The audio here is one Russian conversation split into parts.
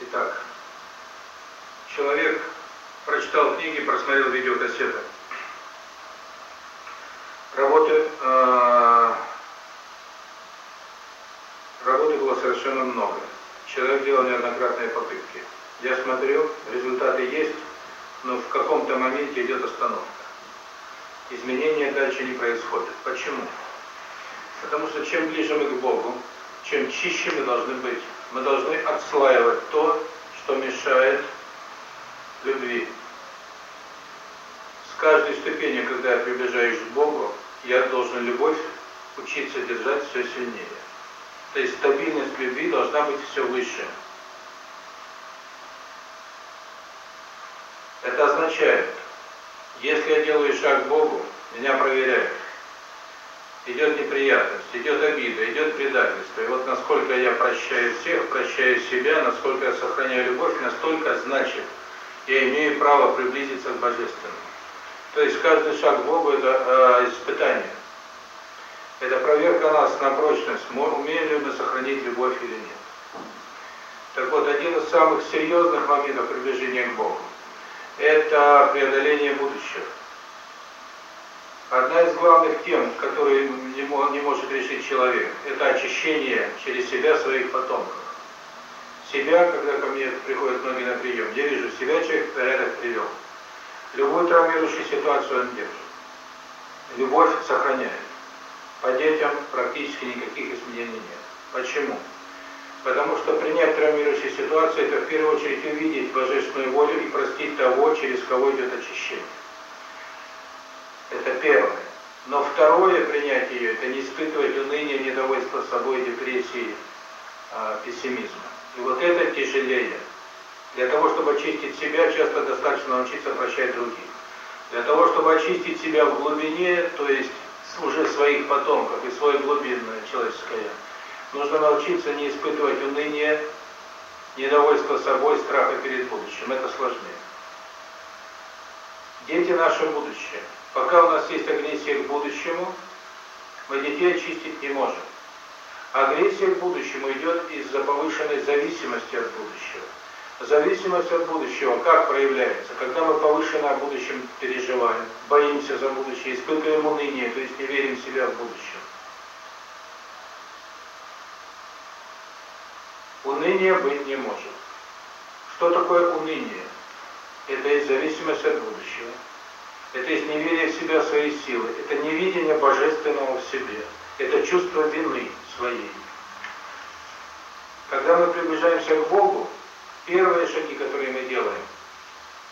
Итак, человек прочитал книги, просмотрел видеокассеты. Работы, э, работы было совершенно много. Человек делал неоднократные попытки. Я смотрю, результаты есть, но в каком-то моменте идет остановка. Изменения дальше не происходят. Почему? Потому что чем ближе мы к Богу, чем чище мы должны быть. Мы должны отслаивать то, что мешает любви. С каждой ступенью, когда я приближаюсь к Богу, я должен любовь учиться держать все сильнее. То есть стабильность любви должна быть все выше. Это означает, если я делаю шаг к Богу, меня проверяют. Идет неприятность, идет обида, идет предательство. И вот насколько я прощаю всех, прощаю себя, насколько я сохраняю любовь, настолько значит, я имею право приблизиться к Божественному. То есть каждый шаг к Богу – это э, испытание. Это проверка нас на прочность, умеем ли мы сохранить любовь или нет. Так вот, один из самых серьезных моментов приближения к Богу – это преодоление будущего. Одна из главных тем, которые не, не может решить человек, это очищение через себя своих потомков. Себя, когда ко мне приходят многие на прием, я вижу себя, человек порядок привел. Любую травмирующую ситуацию он держит. Любовь сохраняет. По детям практически никаких изменений нет. Почему? Потому что принять травмирующую ситуацию, это в первую очередь увидеть божественную волю и простить того, через кого идет очищение. Это первое. Но второе принятие ее, это не испытывать уныние, недовольство собой, депрессии, э, пессимизма. И вот это тяжелее. Для того, чтобы очистить себя, часто достаточно научиться прощать других. Для того, чтобы очистить себя в глубине, то есть уже своих потомков и свое глубинное человеческое, нужно научиться не испытывать уныние, недовольство собой, страха перед будущим. Это сложнее. Дети – наше будущее. Пока у нас есть агрессия к будущему, мы детей очистить не можем. Агрессия к будущему идет из-за повышенной зависимости от будущего. Зависимость от будущего как проявляется? Когда мы повышенно о будущем переживаем, боимся за будущее, испытываем уныние, то есть не верим в себя в будущем. Уныния быть не может. Что такое уныние? Это есть зависимость от будущего. Это есть неверие в себя, в свои силы. Это невидение божественного в себе. Это чувство вины своей. Когда мы приближаемся к Богу, первые шаги, которые мы делаем,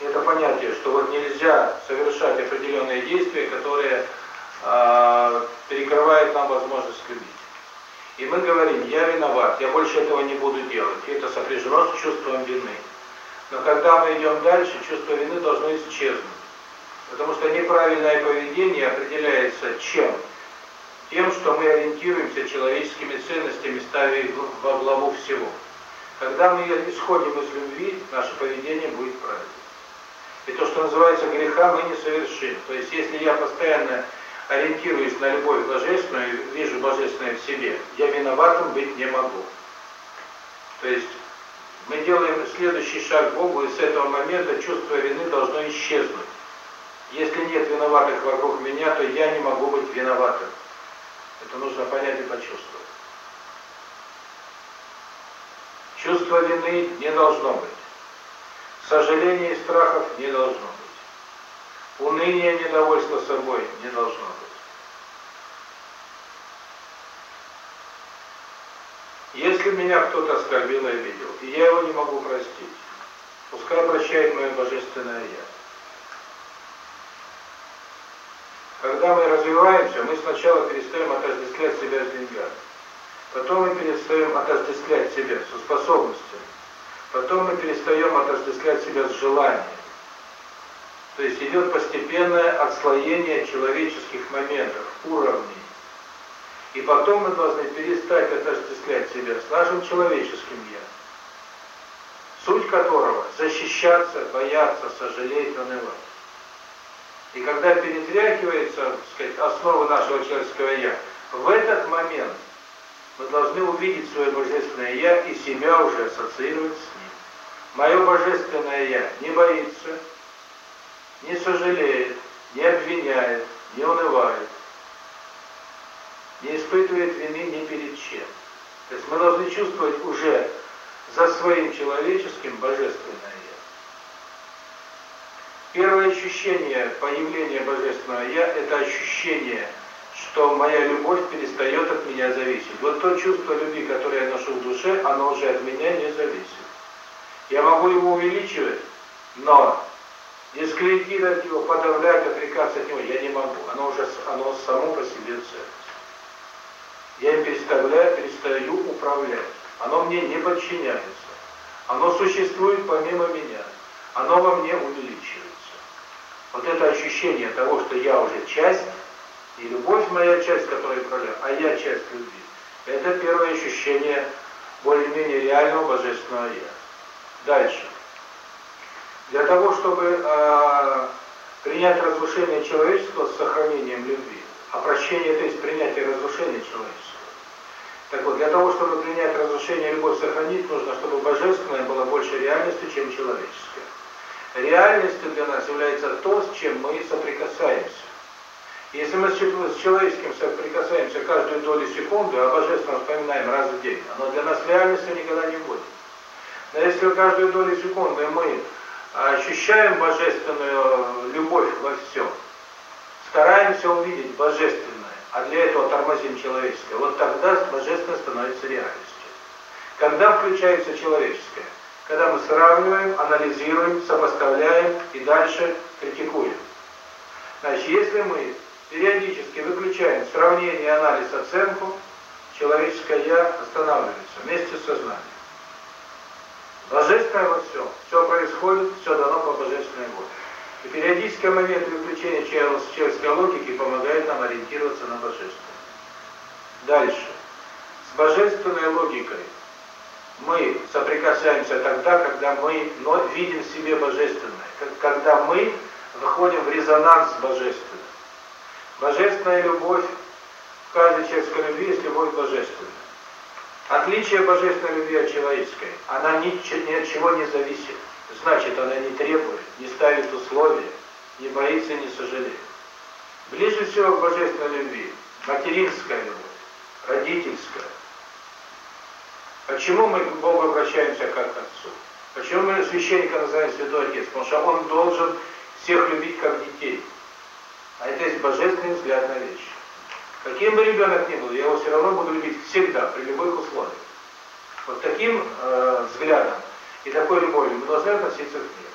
это понятие, что вот нельзя совершать определенные действия, которые э, перекрывают нам возможность любить. И мы говорим, я виноват, я больше этого не буду делать. И это сопряжено с чувством вины. Но когда мы идем дальше, чувство вины должно исчезнуть. Потому что неправильное поведение определяется чем? Тем, что мы ориентируемся человеческими ценностями, ставя их во главу всего. Когда мы исходим из любви, наше поведение будет правильным. И то, что называется греха, мы не совершим. То есть, если я постоянно ориентируюсь на любовь божественную, вижу божественное в себе, я виноватым быть не могу. То есть, мы делаем следующий шаг к Богу, и с этого момента чувство вины должно исчезнуть. Если нет виноватых вокруг меня, то я не могу быть виноватым. Это нужно понять и почувствовать. Чувства вины не должно быть. Сожаления и страхов не должно быть. Уныния, недовольства собой не должно быть. Если меня кто-то оскорбил и обидел, и я его не могу простить, пускай прощает мое Божественное Я. Когда мы развиваемся, мы сначала перестаем отождествлять себя с деньгами. Потом мы перестаем отождествлять себя со способностями. Потом мы перестаем отождествлять себя с желанием. То есть идет постепенное отслоение человеческих моментов, уровней. И потом мы должны перестать отождествлять себя с нашим человеческим «я», суть которого – защищаться, бояться, сожалеть, унывать. И когда перетряхивается, так сказать, основа нашего человеческого «я», в этот момент мы должны увидеть свое божественное «я» и себя уже ассоциировать с ним. Мое Божественное Я не боится, не сожалеет, не обвиняет, не унывает, не испытывает вины ни перед чем. То есть мы должны чувствовать уже за своим человеческим Божественное. Первое ощущение появления Божественного Я – это ощущение, что моя любовь перестает от меня зависеть. Вот то чувство любви, которое я ношу в душе, оно уже от меня не зависит. Я могу его увеличивать, но дискредитировать его, подавлять, отрекаться от него я не могу. Оно уже оно само по себе ценность. Я им переставляю, перестаю управлять. Оно мне не подчиняется. Оно существует помимо меня. Оно во мне увеличивается. Вот это ощущение того, что я уже часть, и любовь моя часть, которая управляет, а я часть любви. Это первое ощущение более-менее реального божественного я. Дальше. Для того, чтобы э, принять разрушение человечества с сохранением любви, а прощение, то есть принятие разрушения человечества. Так вот, для того, чтобы принять разрушение любовь сохранить, нужно, чтобы божественное было больше реальностью, чем человеческое. Реальностью для нас является то, с чем мы соприкасаемся. Если мы с человеческим соприкасаемся каждую долю секунды, а божественное вспоминаем раз в день, оно для нас реальностью никогда не будет. Но если каждую долю секунды мы ощущаем божественную любовь во всем, стараемся увидеть божественное, а для этого тормозим человеческое, вот тогда божественное становится реальностью. Когда включается человеческое? Когда мы сравниваем, анализируем, сопоставляем и дальше критикуем. Значит, если мы периодически выключаем сравнение, анализ, оценку, человеческое «я» останавливается вместе с сознанием. Божественное во всем, все происходит, все дано по божественной воле. И периодический момент выключения человеческой логики помогает нам ориентироваться на божественное. Дальше. С божественной логикой мы соприкасаемся тогда, когда мы видим в себе божественное, когда мы выходим в резонанс с божественным. Божественная любовь в каждой человеческой любви есть любовь божественная. Отличие божественной любви от человеческой, она ни, ни от чего не зависит. Значит, она не требует, не ставит условия, не боится, не сожалеет. Ближе всего к божественной любви материнская любовь, родительская. Почему мы к Богу обращаемся как к Отцу? Почему мы священника называем Святой Отец? Потому что Он должен всех любить как детей. А это есть божественный взгляд на вещи. Каким бы ребенок ни был, я его все равно буду любить всегда, при любых условиях. Вот таким э, взглядом и такой любовью мы должны относиться к миру.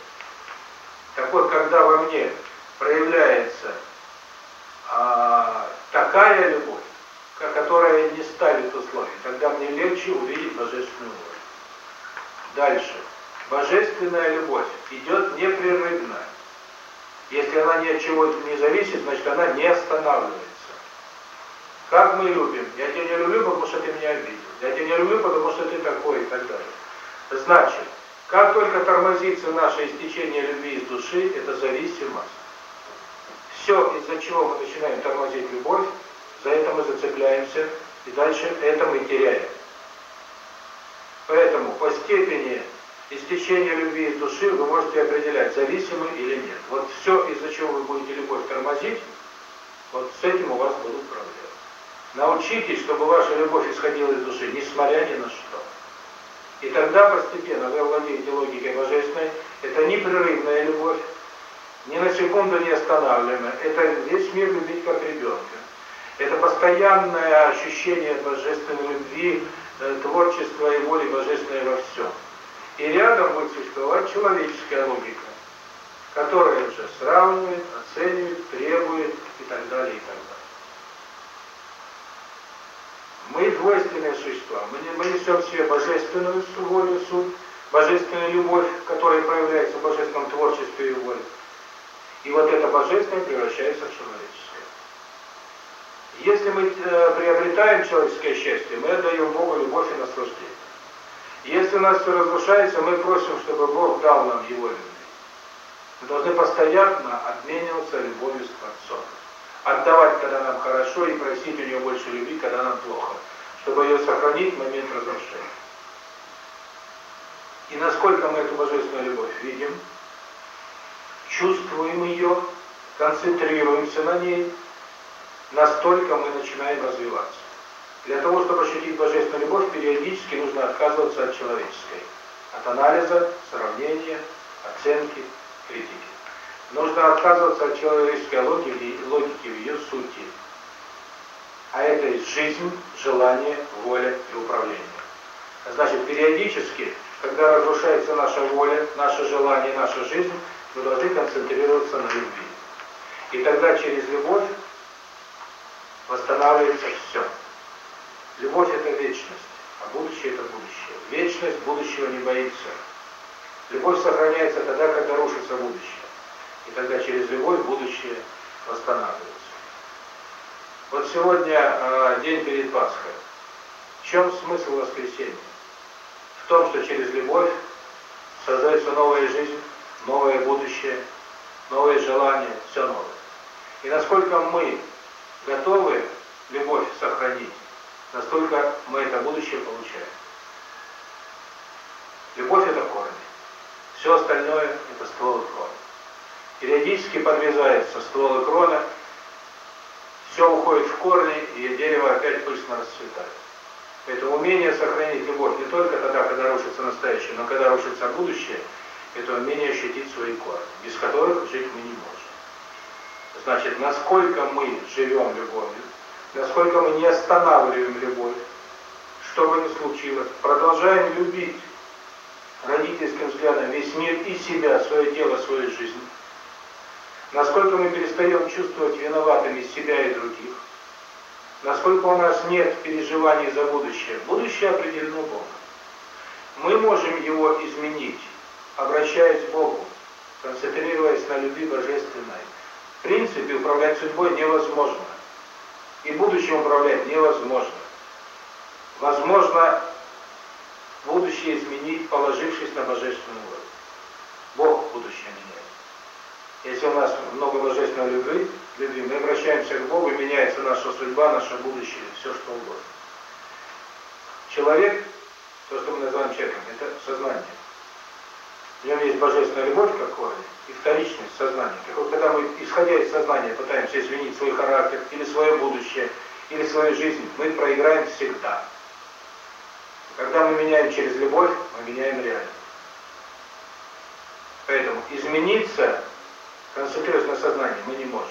Так вот, когда во мне проявляется э, такая любовь, которая не ставит условий, тогда мне легче увидеть божественную волю. Дальше. Божественная любовь идет непрерывно. Если она ни от чего не зависит, значит она не останавливается. Как мы любим? Я тебя не люблю, потому что ты меня обидел. Я тебя не люблю, потому что ты такой и так далее. Значит, как только тормозится наше истечение любви из души, это зависимость. Все, из-за чего мы начинаем тормозить любовь, за это мы зацепляемся, и дальше это мы теряем. Поэтому по степени истечения любви из души вы можете определять, зависимы или нет. Вот все, из-за чего вы будете любовь тормозить, вот с этим у вас будут проблемы. Научитесь, чтобы ваша любовь исходила из души, несмотря ни на что. И тогда постепенно вы владеете логикой божественной. Это непрерывная любовь, ни на секунду не останавливаемая. Это весь мир любить как ребенка. Это постоянное ощущение божественной любви, э, творчества и воли божественной во всем. И рядом будет существовать человеческая логика, которая уже сравнивает, оценивает, требует и так далее, и так далее. Мы двойственные существа. Мы, не, мы несем в себе божественную волю, суть, божественную любовь, которая проявляется в божественном творчестве и воле. И вот это божественное превращается в человеческое. Если мы э, приобретаем человеческое счастье, мы отдаем Богу любовь и наслаждение. Если у нас все разрушается, мы просим, чтобы Бог дал нам Его любовь. Мы должны постоянно обмениваться любовью с Творцом отдавать, когда нам хорошо, и просить у нее больше любви, когда нам плохо, чтобы ее сохранить в момент разрушения. И насколько мы эту божественную любовь видим, чувствуем ее, концентрируемся на ней, настолько мы начинаем развиваться. Для того, чтобы ощутить божественную любовь, периодически нужно отказываться от человеческой. От анализа, сравнения, оценки, критики. Нужно отказываться от человеческой логики, логики в ее сути. А это есть жизнь, желание, воля и управление. Значит, периодически, когда разрушается наша воля, наше желание, наша жизнь, мы должны концентрироваться на любви. И тогда через любовь восстанавливается все. Любовь – это вечность, а будущее – это будущее. Вечность будущего не боится. Любовь сохраняется тогда, когда рушится будущее. И тогда через любовь будущее восстанавливается. Вот сегодня э, день перед Пасхой. В чем смысл воскресенья? В том, что через любовь создается новая жизнь, новое будущее, новые желания, все новое. И насколько мы готовы любовь сохранить, настолько мы это будущее получаем. Любовь – это корни. Все остальное – это стволы крона. Периодически подрезается стволы крона, все уходит в корни, и дерево опять пышно расцветает. Поэтому умение сохранить любовь не только тогда, когда рушится настоящее, но когда рушится будущее, это умение ощутить свои корни, без которых жить мы не можем. Значит, насколько мы живем любовью, насколько мы не останавливаем любовь, что бы ни случилось, продолжаем любить родительским взглядом весь мир и себя, свое тело, свою жизнь, насколько мы перестаем чувствовать виноватыми себя и других, насколько у нас нет переживаний за будущее. Будущее определено Богом. Мы можем его изменить, обращаясь к Богу, концентрируясь на любви божественной. Принципе, управлять судьбой невозможно и будущим управлять невозможно. Возможно будущее изменить, положившись на божественную волю. Бог будущее меняет. Если у нас много божественной любви, любви, мы обращаемся к Богу, и меняется наша судьба, наше будущее, все что угодно. Человек, то, что мы называем человеком, это сознание. В нем есть божественная любовь, как корень, и вторичность сознания. Так вот, когда мы, исходя из сознания, пытаемся изменить свой характер, или свое будущее, или свою жизнь, мы проиграем всегда. Когда мы меняем через любовь, мы меняем реальность. Поэтому измениться, концентрируясь на сознании, мы не можем.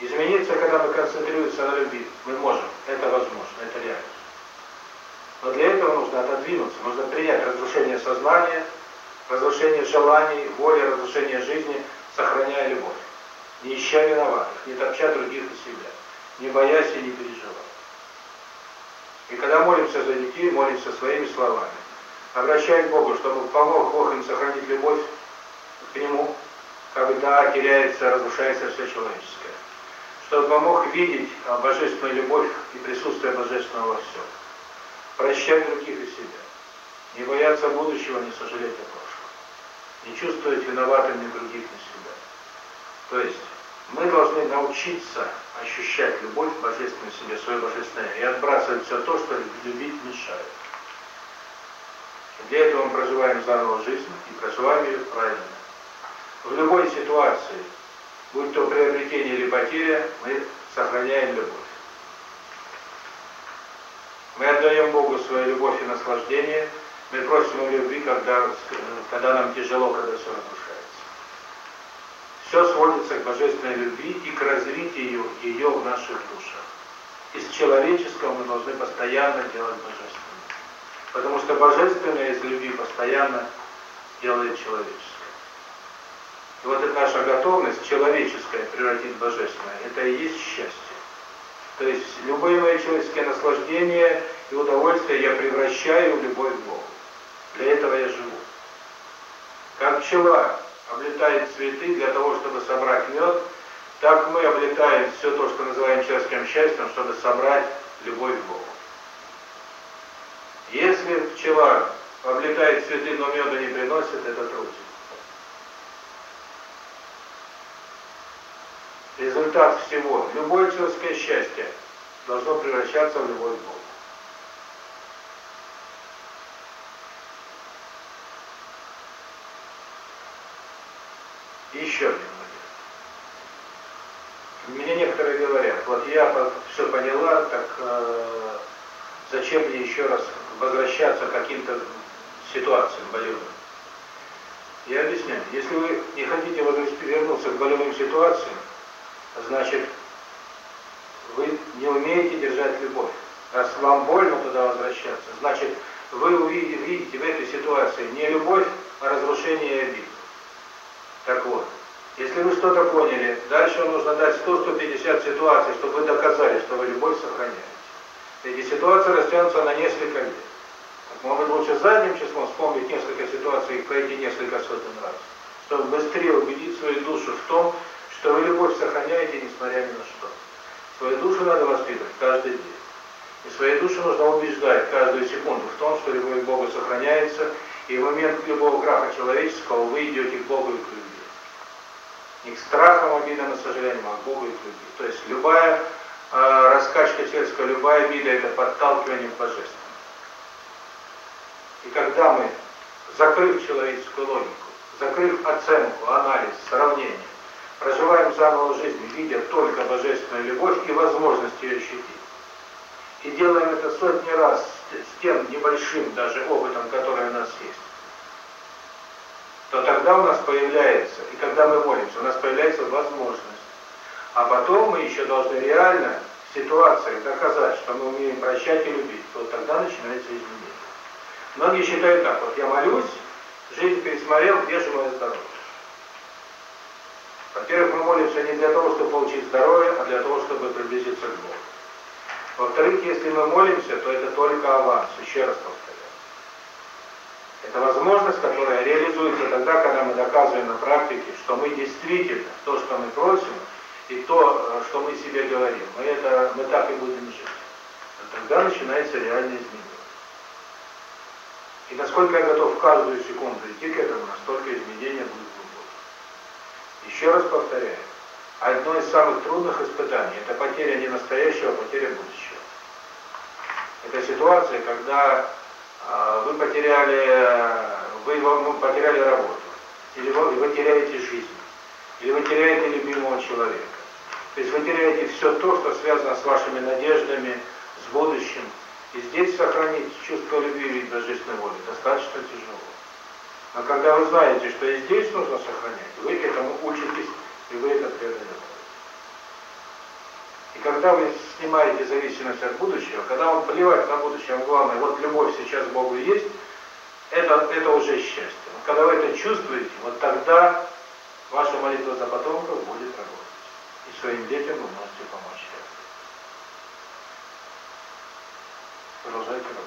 Измениться, когда мы концентрируемся на любви, мы можем. Это возможно, это реально. Но для этого нужно отодвинуться, нужно принять разрушение сознания, разрушение желаний, воли, разрушение жизни, сохраняя любовь. Не ища виноватых, не топча других и себя, не боясь и не переживая. И когда молимся за детей, молимся своими словами. Обращаясь к Богу, чтобы помог Бог им сохранить любовь к Нему, когда теряется, разрушается все человеческое. Чтобы помог видеть божественную любовь и присутствие божественного во всем. Прощать других и себя. Не бояться будущего, не сожалеть о прошлом не чувствовать виноватым ни других, ни себя. То есть мы должны научиться ощущать любовь божественную в себе, свое божественное, и отбрасывать все то, что любить мешает. Для этого мы проживаем заново жизнь и проживаем ее правильно. В любой ситуации, будь то приобретение или потеря, мы сохраняем любовь. Мы отдаем Богу свою любовь и наслаждение – мы просим о любви, когда, когда нам тяжело, когда все разрушается. Все сводится к божественной любви и к развитию ее в наших душах. Из человеческого мы должны постоянно делать божественное. Потому что божественное из любви постоянно делает человеческое. И вот эта наша готовность человеческое превратить в божественное, это и есть счастье. То есть любые мои человеческие наслаждения и удовольствия я превращаю в любовь к Богу. Для этого я живу. Как пчела облетает цветы для того, чтобы собрать мед, так мы облетаем все то, что называем человеческим счастьем, чтобы собрать любовь к Богу. Если пчела облетает цветы, но меда не приносит, это труд. Результат всего, любое человеческое счастье должно превращаться в любовь к Богу. И еще момент. Мне некоторые говорят, вот я все поняла, так э, зачем мне еще раз возвращаться к каким-то ситуациям болевым? Я объясняю. Если вы не хотите вернуться к болевым ситуациям, значит, вы не умеете держать любовь. Раз вам больно туда возвращаться, значит, вы увидите, видите в этой ситуации не любовь, а разрушение и обиду. Так вот, если вы что-то поняли, дальше вам нужно дать 100-150 ситуаций, чтобы вы доказали, что вы любовь сохраняете. Эти ситуации растянутся на несколько лет. Может лучше задним числом вспомнить несколько ситуаций и пройти несколько сотен раз, чтобы быстрее убедить свою душу в том, что вы любовь сохраняете, несмотря ни на что. Свою душу надо воспитывать каждый день. И свою душу нужно убеждать каждую секунду в том, что любовь к Богу сохраняется, и в момент любого краха человеческого вы идете к Богу и к любви. Не к страхам, обидам и сожалениям, а к Богу и к любви. То есть любая э, раскачка сельская, любая обида – это подталкивание к божественному. И когда мы, закрыв человеческую логику, закрыв оценку, анализ, сравнение, проживаем заново жизнь, видя только божественную любовь и возможность ее ощутить, и делаем это сотни раз с тем небольшим даже опытом, который у нас есть, то тогда у нас появляется, и когда мы молимся, у нас появляется возможность. А потом мы еще должны реально в ситуации доказать, что мы умеем прощать и любить. Вот тогда начинается изменение. Многие считают так, вот я молюсь, жизнь пересмотрел, где же мое здоровье? Во-первых, мы молимся не для того, чтобы получить здоровье, а для того, чтобы приблизиться к Богу. Во-вторых, если мы молимся, то это только аванс, еще раз повторяю. Это возможность, которая реализуется тогда, когда мы доказываем на практике, что мы действительно то, что мы просим, и то, что мы себе говорим, мы, это, мы так и будем жить. И тогда начинается реальное изменение. И насколько я готов каждую секунду идти к этому, настолько изменения будут глубокие. Еще раз повторяю, одно из самых трудных испытаний – это потеря не настоящего, а потеря будущего. Это ситуация, когда э, вы потеряли, вы, вы потеряли работу, или вы, вы теряете жизнь, или вы теряете любимого человека. То есть вы теряете все то, что связано с вашими надеждами, с будущим, и здесь сохранить чувство любви и божественной воли достаточно тяжело. Но когда вы знаете, что и здесь нужно сохранять, вы этому учитесь, и вы это преодолеваете. И когда вы снимаете зависимость от будущего, когда вам плевать на будущее, главное, вот любовь сейчас Богу есть, это, это уже счастье. Когда вы это чувствуете, вот тогда ваша молитва за потомков будет работать. И своим детям вы можете помочь. Продолжайте работать.